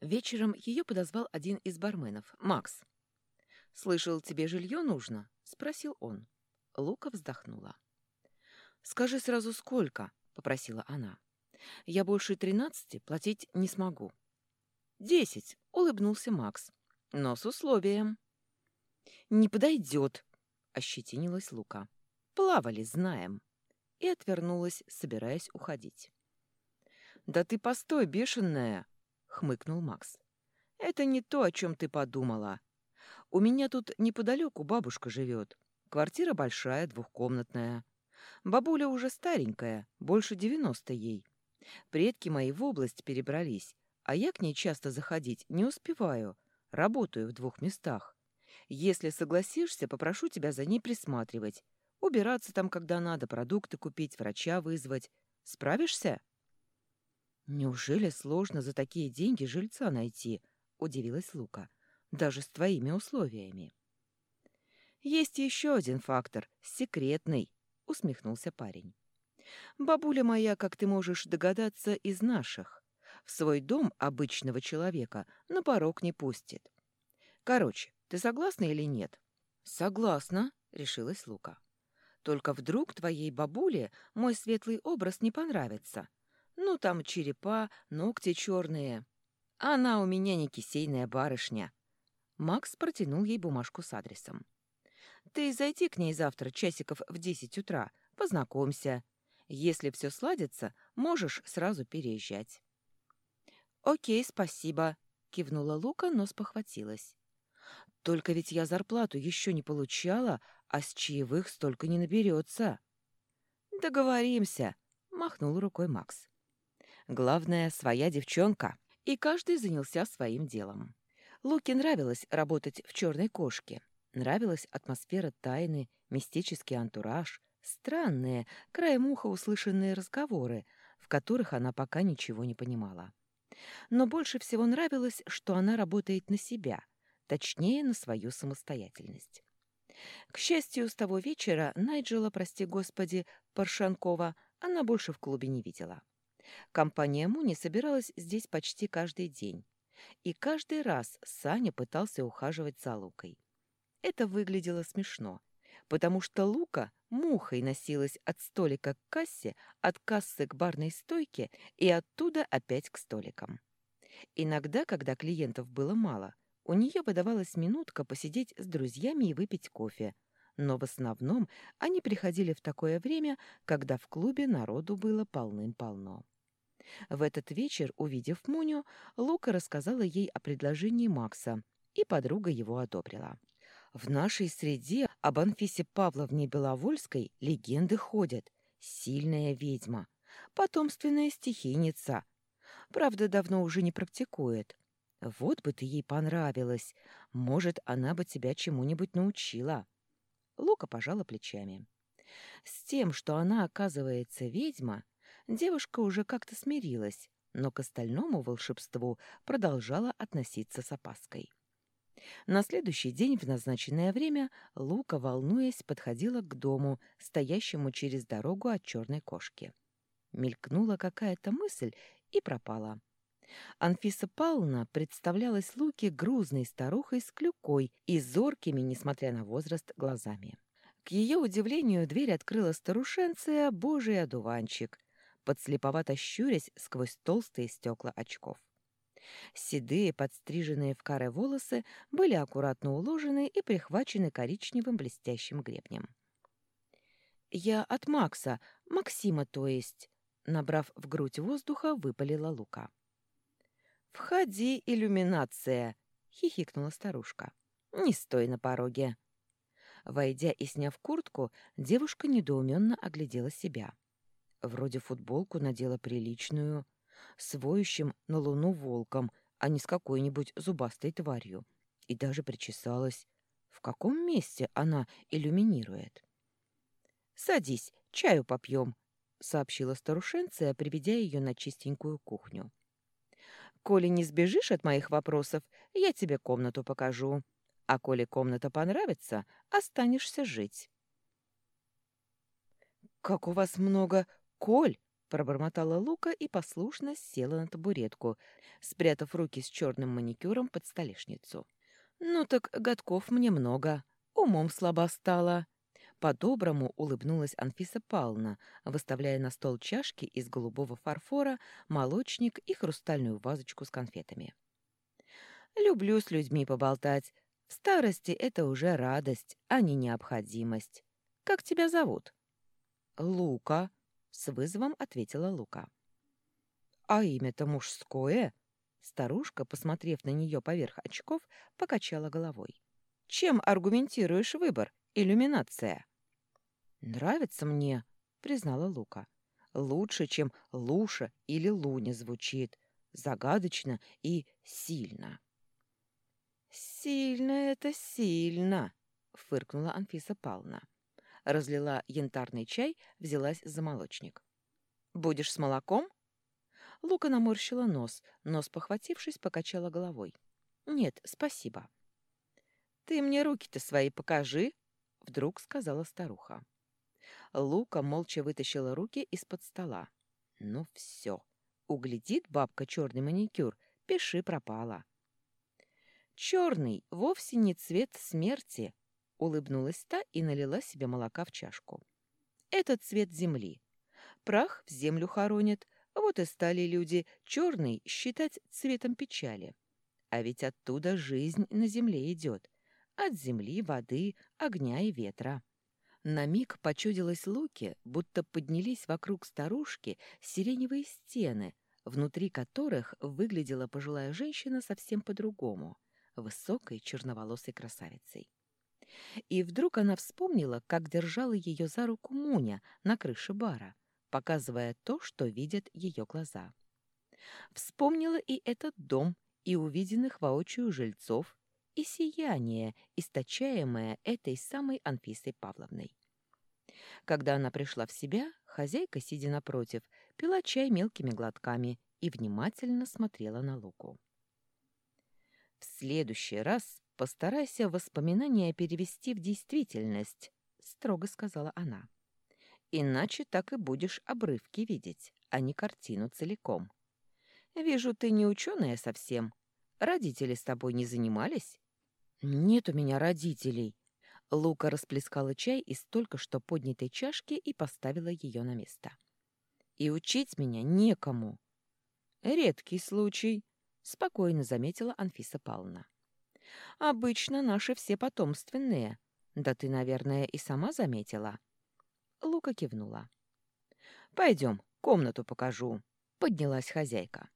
Вечером ее подозвал один из барменов, Макс. «Слышал, тебе жилье нужно?» — спросил он. Лука вздохнула. «Скажи сразу, сколько?» — попросила она. «Я больше тринадцати платить не смогу». «Десять», — улыбнулся Макс, — «но с условием». «Не подойдет», — ощетинилась Лука. «Плавали, знаем». И отвернулась, собираясь уходить. «Да ты постой, бешеная!» — хмыкнул Макс. «Это не то, о чем ты подумала. У меня тут неподалеку бабушка живет. Квартира большая, двухкомнатная. Бабуля уже старенькая, больше девяносто ей. Предки мои в область перебрались, а я к ней часто заходить не успеваю. Работаю в двух местах. Если согласишься, попрошу тебя за ней присматривать. Убираться там, когда надо, продукты купить, врача вызвать. Справишься?» «Неужели сложно за такие деньги жильца найти?» — удивилась Лука. «Даже с твоими условиями». «Есть еще один фактор, секретный», — усмехнулся парень. «Бабуля моя, как ты можешь догадаться, из наших. В свой дом обычного человека на порог не пустит. Короче, ты согласна или нет?» «Согласна», — решилась Лука. «Только вдруг твоей бабуле мой светлый образ не понравится. Ну, там черепа, ногти черные. Она у меня не кисейная барышня». Макс протянул ей бумажку с адресом. Ты зайди к ней завтра часиков в десять утра, познакомься. Если все сладится, можешь сразу переезжать». «Окей, спасибо», — кивнула Лука, но спохватилась. «Только ведь я зарплату еще не получала, а с чаевых столько не наберется». «Договоримся», — махнул рукой Макс. «Главное, своя девчонка». И каждый занялся своим делом. Луке нравилось работать в «Черной кошке». Нравилась атмосфера тайны, мистический антураж, странные, краем уха услышанные разговоры, в которых она пока ничего не понимала. Но больше всего нравилось, что она работает на себя, точнее, на свою самостоятельность. К счастью, с того вечера Найджела, прости господи, Паршанкова, она больше в клубе не видела. Компания Муни собиралась здесь почти каждый день. И каждый раз Саня пытался ухаживать за Лукой. Это выглядело смешно, потому что Лука мухой носилась от столика к кассе, от кассы к барной стойке и оттуда опять к столикам. Иногда, когда клиентов было мало, у нее выдавалась минутка посидеть с друзьями и выпить кофе, но в основном они приходили в такое время, когда в клубе народу было полным-полно. В этот вечер, увидев Муню, Лука рассказала ей о предложении Макса, и подруга его одобрила. В нашей среде об Анфисе Павловне Беловольской легенды ходят. Сильная ведьма, потомственная стихийница. Правда, давно уже не практикует. Вот бы ты ей понравилась. Может, она бы тебя чему-нибудь научила. Лука пожала плечами. С тем, что она, оказывается, ведьма, девушка уже как-то смирилась, но к остальному волшебству продолжала относиться с опаской. На следующий день в назначенное время Лука, волнуясь, подходила к дому, стоящему через дорогу от черной кошки. Мелькнула какая-то мысль и пропала. Анфиса Павловна представлялась Луке грузной старухой с клюкой и зоркими, несмотря на возраст, глазами. К ее удивлению дверь открыла старушенция Божий одуванчик, подслеповато щурясь сквозь толстые стекла очков. Седые, подстриженные в каре волосы были аккуратно уложены и прихвачены коричневым блестящим гребнем. «Я от Макса, Максима, то есть», — набрав в грудь воздуха, выпалила Лука. «Входи, иллюминация!» — хихикнула старушка. «Не стой на пороге!» Войдя и сняв куртку, девушка недоуменно оглядела себя. Вроде футболку надела приличную, с воющим на луну волком, а не с какой-нибудь зубастой тварью. И даже причесалась. В каком месте она иллюминирует? «Садись, чаю попьем», — сообщила старушенция, приведя ее на чистенькую кухню. «Коли не сбежишь от моих вопросов, я тебе комнату покажу. А коли комната понравится, останешься жить». «Как у вас много Коль!» Пробормотала Лука и послушно села на табуретку, спрятав руки с черным маникюром под столешницу. «Ну так годков мне много, умом слаба стала». По-доброму улыбнулась Анфиса Павловна, выставляя на стол чашки из голубого фарфора, молочник и хрустальную вазочку с конфетами. «Люблю с людьми поболтать. В старости это уже радость, а не необходимость. Как тебя зовут?» «Лука», — с вызовом ответила Лука. «А имя-то мужское?» Старушка, посмотрев на нее поверх очков, покачала головой. «Чем аргументируешь выбор, иллюминация?» «Нравится мне», — признала Лука. «Лучше, чем Луша или Луня звучит. Загадочно и сильно». «Сильно это сильно», — фыркнула Анфиса Павловна. Разлила янтарный чай, взялась за молочник. «Будешь с молоком?» Лука наморщила нос, но, спохватившись, покачала головой. «Нет, спасибо». «Ты мне руки-то свои покажи», — вдруг сказала старуха. Лука молча вытащила руки из-под стола. «Ну все. Углядит бабка черный маникюр, пиши пропала». «Черный вовсе не цвет смерти», — улыбнулась та и налила себе молока в чашку. «Это цвет земли. Прах в землю хоронит, вот и стали люди черный считать цветом печали. А ведь оттуда жизнь на земле идет. От земли, воды, огня и ветра. На миг почудилось Луке, будто поднялись вокруг старушки сиреневые стены, внутри которых выглядела пожилая женщина совсем по-другому, высокой черноволосой красавицей. И вдруг она вспомнила, как держала ее за руку Муня на крыше бара — показывая то, что видят ее глаза. Вспомнила и этот дом, и увиденных воочию жильцов, и сияние, источаемое этой самой Анфисой Павловной. Когда она пришла в себя, хозяйка, сидя напротив, пила чай мелкими глотками и внимательно смотрела на Луку. «В следующий раз постарайся воспоминания перевести в действительность», — строго сказала она. Иначе так и будешь обрывки видеть, а не картину целиком. Вижу, ты не ученая совсем. Родители с тобой не занимались? Нет у меня родителей. Лука расплескала чай из только что поднятой чашки и поставила ее на место. И учить меня некому. Редкий случай, спокойно заметила Анфиса Павловна. Обычно наши все потомственные. Да ты, наверное, и сама заметила. Лука кивнула. «Пойдем, комнату покажу», — поднялась хозяйка.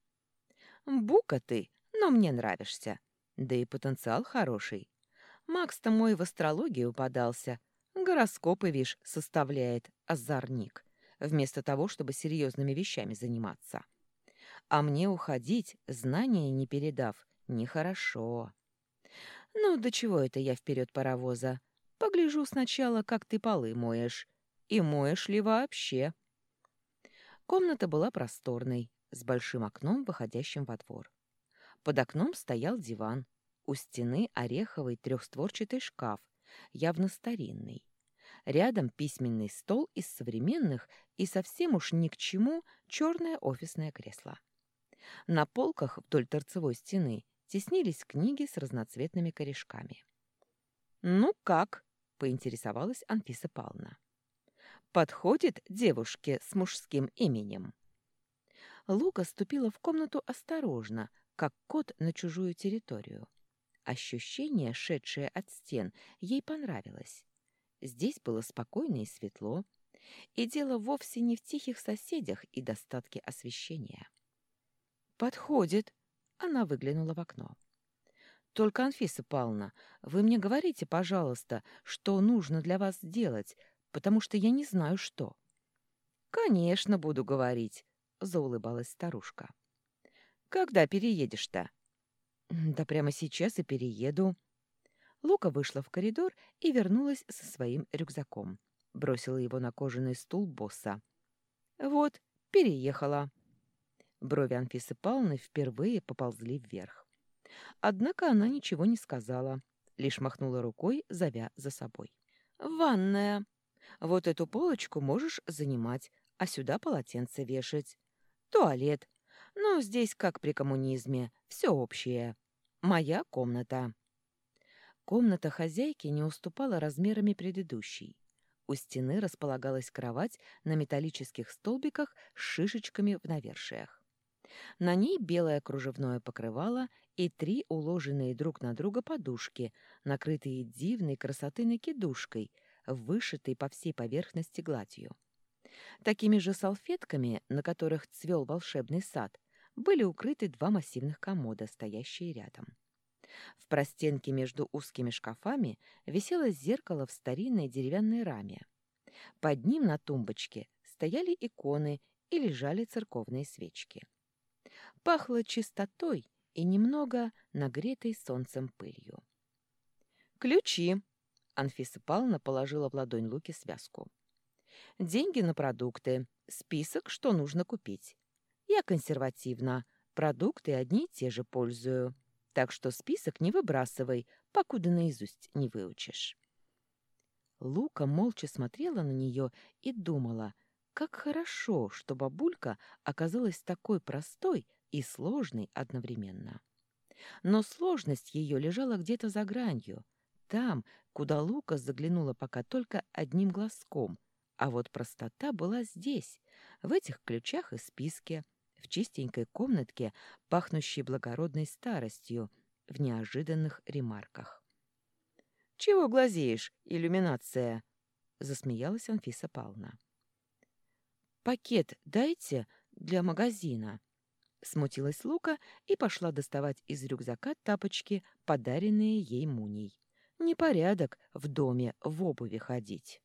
«Бука ты, но мне нравишься. Да и потенциал хороший. Макс-то мой в астрологию подался. Гороскопы, вишь, составляет озорник, вместо того, чтобы серьезными вещами заниматься. А мне уходить, знания не передав, нехорошо. Ну, до чего это я вперед паровоза? Погляжу сначала, как ты полы моешь, и моешь ли вообще? Комната была просторной, с большим окном, выходящим во двор. Под окном стоял диван. У стены ореховый трехстворчатый шкаф, явно старинный. Рядом письменный стол из современных и совсем уж ни к чему черное офисное кресло. На полках вдоль торцевой стены теснились книги с разноцветными корешками. «Ну как?» — поинтересовалась Анфиса Павловна подходит девушке с мужским именем. Лука ступила в комнату осторожно, как кот на чужую территорию. Ощущение, шедшее от стен, ей понравилось. Здесь было спокойно и светло, и дело вовсе не в тихих соседях и достатке освещения. «Подходит!» — она выглянула в окно. «Только, Анфиса Павловна, вы мне говорите, пожалуйста, что нужно для вас сделать, потому что я не знаю, что». «Конечно, буду говорить», — заулыбалась старушка. «Когда переедешь-то?» «Да прямо сейчас и перееду». Лука вышла в коридор и вернулась со своим рюкзаком. Бросила его на кожаный стул босса. «Вот, переехала». Брови Анфисы Павловны впервые поползли вверх. Однако она ничего не сказала, лишь махнула рукой, зовя за собой. «Ванная!» Вот эту полочку можешь занимать, а сюда полотенце вешать. Туалет. Ну, здесь, как при коммунизме, все общее. Моя комната. Комната хозяйки не уступала размерами предыдущей. У стены располагалась кровать на металлических столбиках с шишечками в навершиях. На ней белое кружевное покрывало и три уложенные друг на друга подушки, накрытые дивной красоты накидушкой, вышитой по всей поверхности гладью. Такими же салфетками, на которых цвел волшебный сад, были укрыты два массивных комода, стоящие рядом. В простенке между узкими шкафами висело зеркало в старинной деревянной раме. Под ним на тумбочке стояли иконы и лежали церковные свечки. Пахло чистотой и немного нагретой солнцем пылью. «Ключи!» — Анфиса Павловна положила в ладонь Луки связку. «Деньги на продукты, список, что нужно купить. Я консервативна, продукты одни и те же пользую, так что список не выбрасывай, покуда наизусть не выучишь». Лука молча смотрела на нее и думала, как хорошо, что бабулька оказалась такой простой и сложной одновременно. Но сложность ее лежала где-то за гранью, там, куда Лука заглянула пока только одним глазком, а вот простота была здесь, в этих ключах и списке, в чистенькой комнатке, пахнущей благородной старостью, в неожиданных ремарках. «Чего глазеешь, иллюминация?» — засмеялась Анфиса Павловна. «Пакет дайте для магазина», Смутилась Лука и пошла доставать из рюкзака тапочки, подаренные ей Муней. Непорядок в доме в обуви ходить.